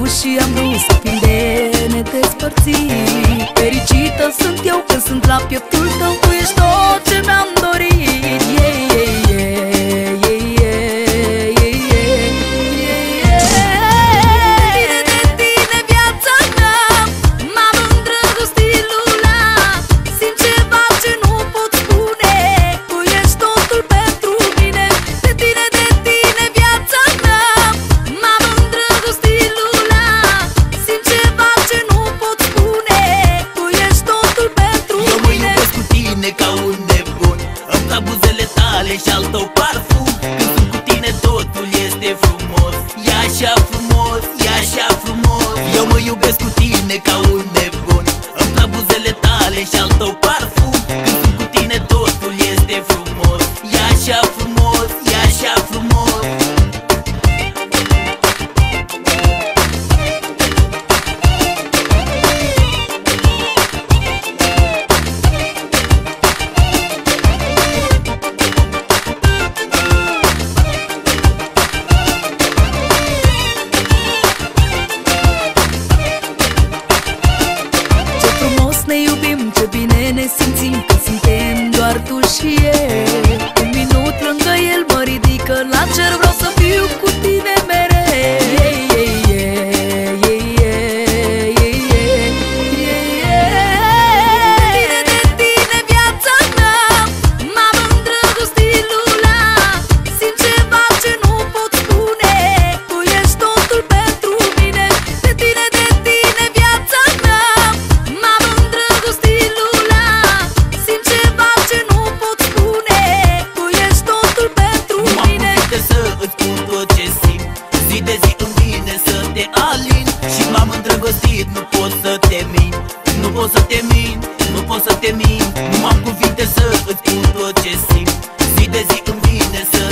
ușii am dus Prin de ne Fericită sunt eu când sunt la pieptul tău Tu ești o les saltó para ne iubim, ce bine ne simțim Că suntem doar tu și eu Un minut lângă el mă ridică La cer vreau să pot să te mint, nu pot să te mint. Nu am cuvinte să îți spun tot ce simt Zi de zi îmi vine să